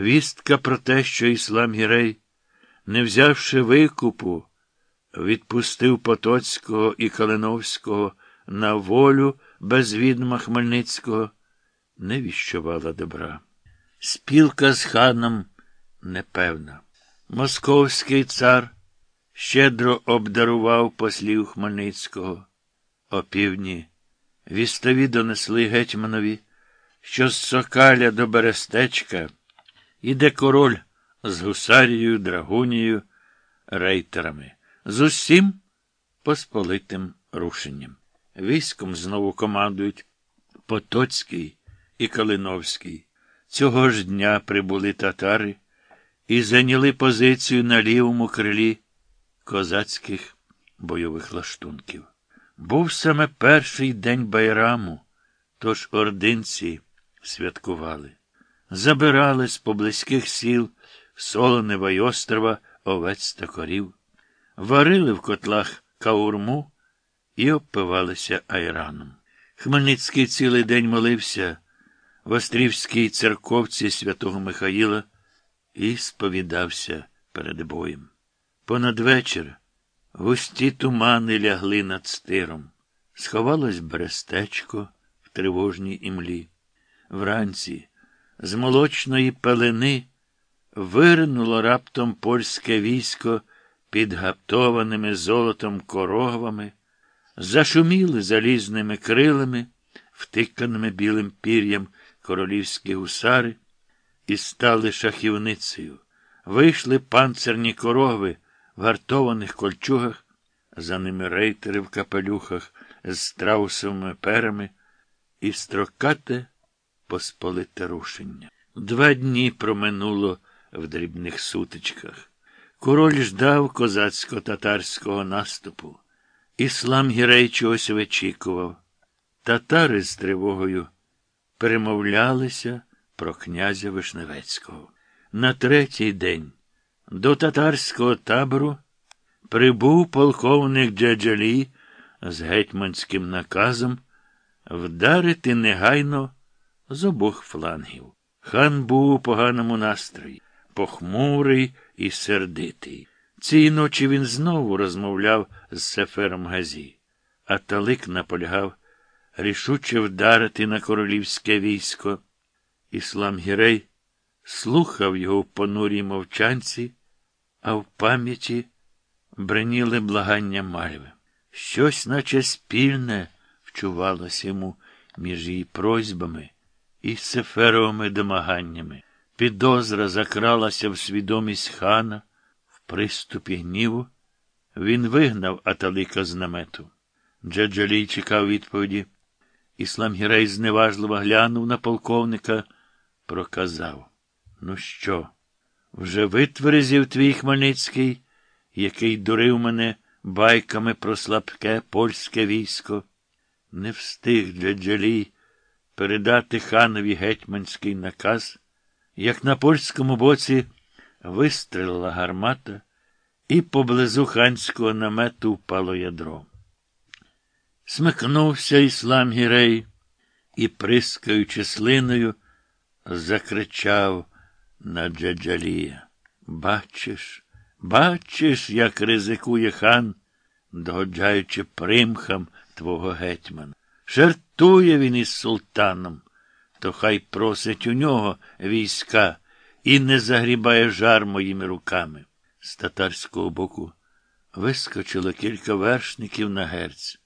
Вістка про те, що Іслам Гірей, не взявши викупу, відпустив Потоцького і Калиновського на волю без відома Хмельницького, не віщувала добра. Спілка з ханом непевна. Московський цар щедро обдарував послів Хмельницького. Опівдні вістові донесли гетьманові, що з Сокаля до Берестечка іде король з гусарією, драгунією, рейтерами, з усім посполитим рушенням. Військом знову командують Потоцький і Калиновський. Цього ж дня прибули татари і зайняли позицію на лівому крилі козацьких бойових лаштунків. Був саме перший день байраму, тож ординці святкували. Забирали з поблизьких сіл Солонева й острова овець та корів, варили в котлах каурму і обпивалися айраном. Хмельницький цілий день молився в Острівській церковці святого Михаїла і сповідався перед боєм. Понад вечір густі тумани лягли над стиром. Сховалось берестечко в тривожній імлі. Вранці з молочної пелени виринуло раптом польське військо під гаптованими золотом корогвами, зашуміли залізними крилами, втиканими білим пір'ям королівські гусари, і стали шахівницею. Вийшли панцерні корогви в гартованих кольчугах, за ними рейтери в капелюхах з страусовими перами і строкате посполите рушення. Два дні проминуло в дрібних сутичках. Король ждав козацько-татарського наступу. Іслам Гірей чогось вичікував. Татари з тривогою перемовлялися про князя Вишневецького. На третій день до татарського табору прибув полковник Джаджалі з гетьманським наказом вдарити негайно з обох флангів. Хан був у поганому настрої, похмурий і сердитий. Цієї ночі він знову розмовляв з Сефером Газі, а Талик наполягав рішуче вдарити на королівське військо. Іслам Гірей слухав його в понурій мовчанці, а в пам'яті бреніли благання мальви. Щось, наче спільне, вчувалося йому між її просьбами і сеферовими домаганнями. Підозра закралася в свідомість хана, в приступі гніву. Він вигнав Аталика з намету. Джаджалій чекав відповіді. Іслам Гірей зневажливо глянув на полковника, проказав. Ну що, вже витверзів твій Хмельницький, який дурив мене байками про слабке польське військо? Не встиг Джаджалій передати ханові гетьманський наказ, як на польському боці вистрелила гармата, і поблизу ханського намету впало ядро. Смикнувся іслам Гірей і, прискаючи слиною, закричав на Джаджалія. Бачиш, бачиш, як ризикує хан, догоджаючи примхам твого гетьмана. Жартує він із султаном, то хай просить у нього війська і не загрібає жар моїми руками. З татарського боку вискочило кілька вершників на герць.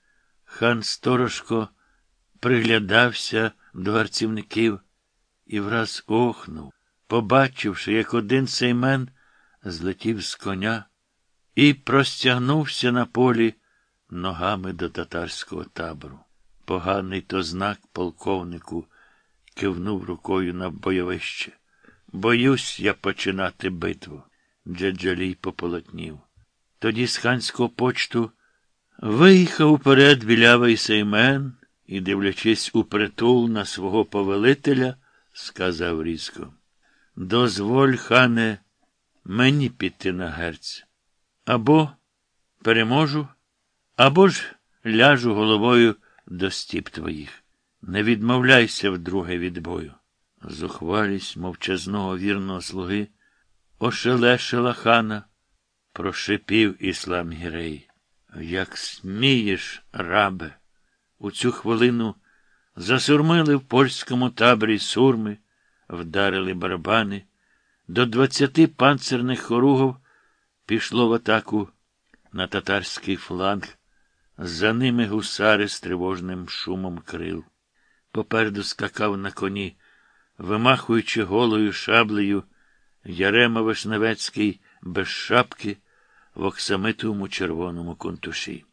Хан сторожко приглядався до гарцівників і враз охнув, побачивши, як один сеймен злетів з коня і простягнувся на полі ногами до татарського табору. Поганий то знак полковнику кивнув рукою на бойовище. Боюсь я починати битву. Джаджалій пополотнів. Тоді з ханського почту виїхав уперед білявий сеймен і, дивлячись у притул на свого повелителя, сказав різко. Дозволь, хане, мені піти на герць. Або переможу, або ж ляжу головою до стіп твоїх. Не відмовляйся вдруге від бою. Зухвалість мовчазного вірного слуги ошелешила хана, прошипів іслам Гірей. Як смієш, рабе, у цю хвилину засурмили в польському таборі сурми, вдарили барабани. До двадцяти панцерних хоругов пішло в атаку на татарський фланг. За ними гусари з тривожним шумом крил. Попереду скакав на коні, вимахуючи голою шаблею, Ярема Вишневецький без шапки в оксамитовому червоному кунтуші.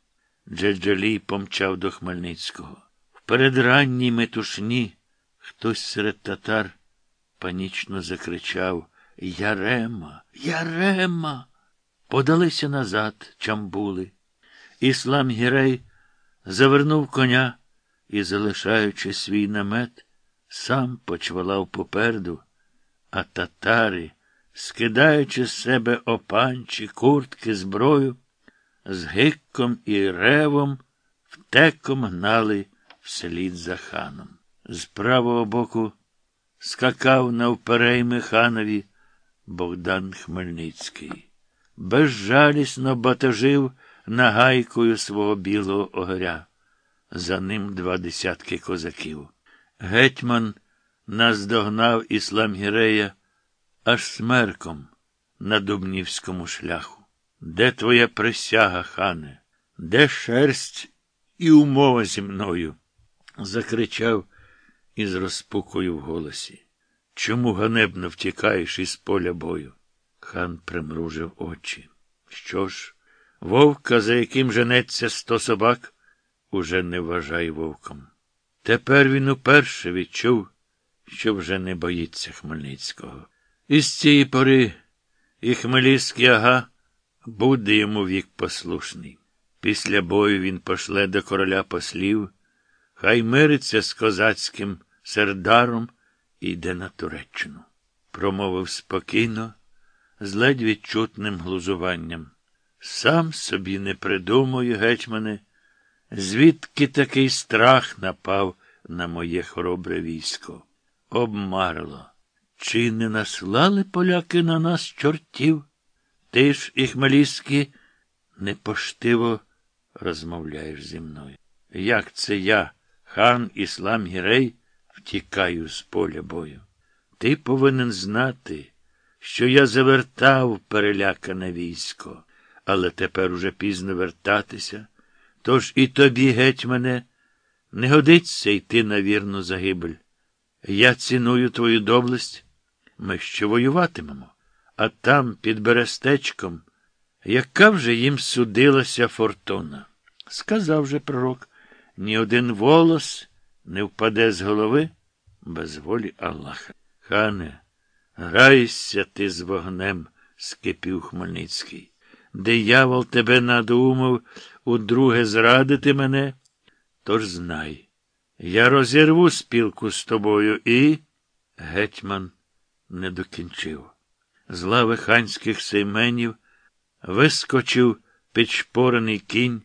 Джеджалій помчав до Хмельницького. В передранній метушні хтось серед татар панічно закричав Ярема, Ярема. Подалися назад, чамбули. Іслам Гірей завернув коня і, залишаючи свій намет, сам почвалав попереду, а татари, скидаючи з себе опанчі, куртки, зброю, з гикком і ревом втеком гнали вслід за ханом. З правого боку скакав навперейми ханові Богдан Хмельницький. Безжалісно батажив нагайкою свого білого огря. За ним два десятки козаків. Гетьман наздогнав іслам Гірея аж смерком на Дубнівському шляху. Де твоя присяга, хане? Де шерсть і умова зі мною? закричав із розпукою в голосі. Чому ганебно втікаєш із поля бою? Хан примружив очі. Що ж, вовка, за яким женеться сто собак, уже не вважай вовком. Тепер він уперше відчув, що вже не боїться Хмельницького. І з цієї пори і Хмельницький ага буде йому вік послушний. Після бою він пошле до короля послів, хай мириться з козацьким сердаром і йде на Туреччину. Промовив спокійно, з ледь відчутним глузуванням. Сам собі не придумую, гетьмане, звідки такий страх напав на моє хоробре військо. Обмарло. Чи не наслали поляки на нас чортів? Ти ж, Іхмаліський, непоштиво розмовляєш зі мною. Як це я, хан Іслам Гірей, втікаю з поля бою? Ти повинен знати, що я завертав перелякане військо, але тепер уже пізно вертатися. Тож і тобі, гетьмане, не годиться йти на вірну загибель. Я ціную твою доблесть. Ми ще воюватимемо, а там, під берестечком, яка вже їм судилася фортуна. Сказав же пророк, ні один волос не впаде з голови без волі Аллаха. Хане, грайся ти з вогнем, скипів Хмельницький. Диявол тебе надумав удруге зрадити мене, тож знай. Я розірву спілку з тобою і. Гетьман не докінчив. З лави ханських сейменів вискочив підшпорений кінь.